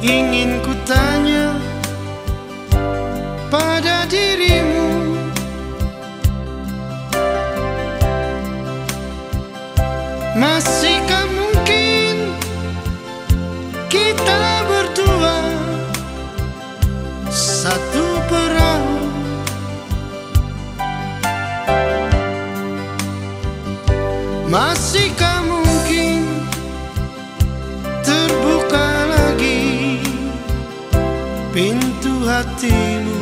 Ingin ku tanya pada dirimu. Masihkah mungkin kita berdua Satu perahu? Masihkah pintu hatimu.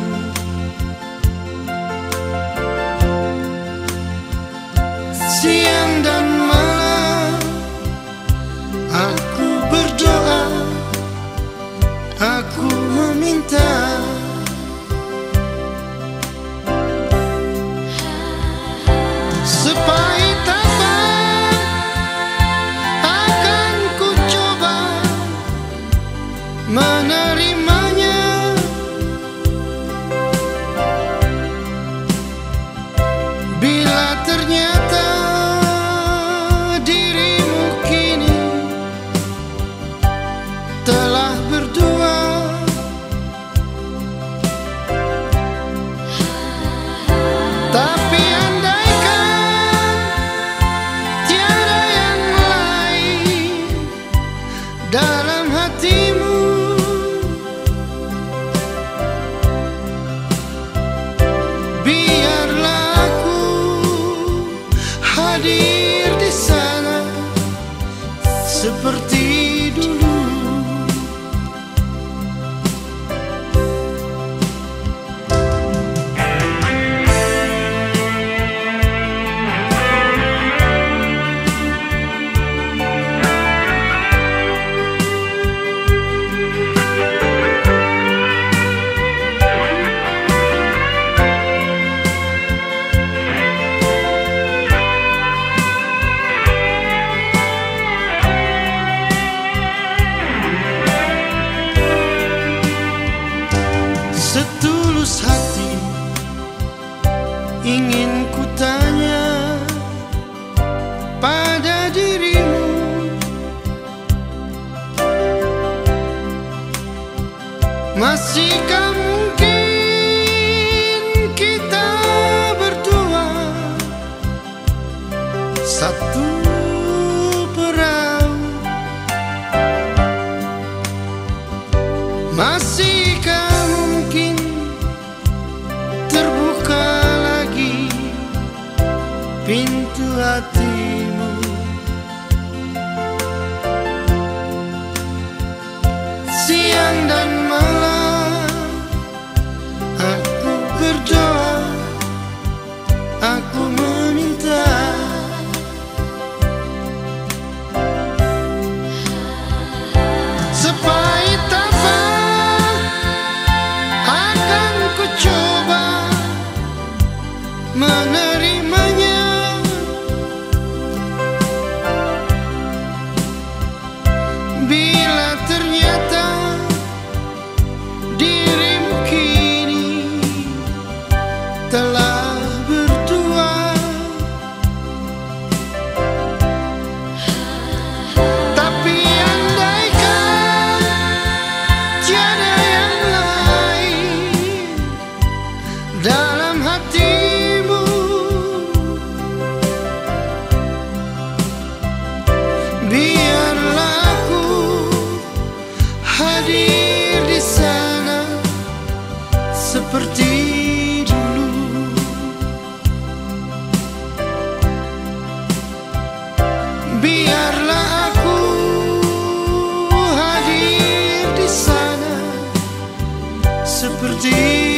ternyata Ingin kutanya pada dirimu. Masihkah mungkin kita berdua Satu perahu? Masih ti. perdi.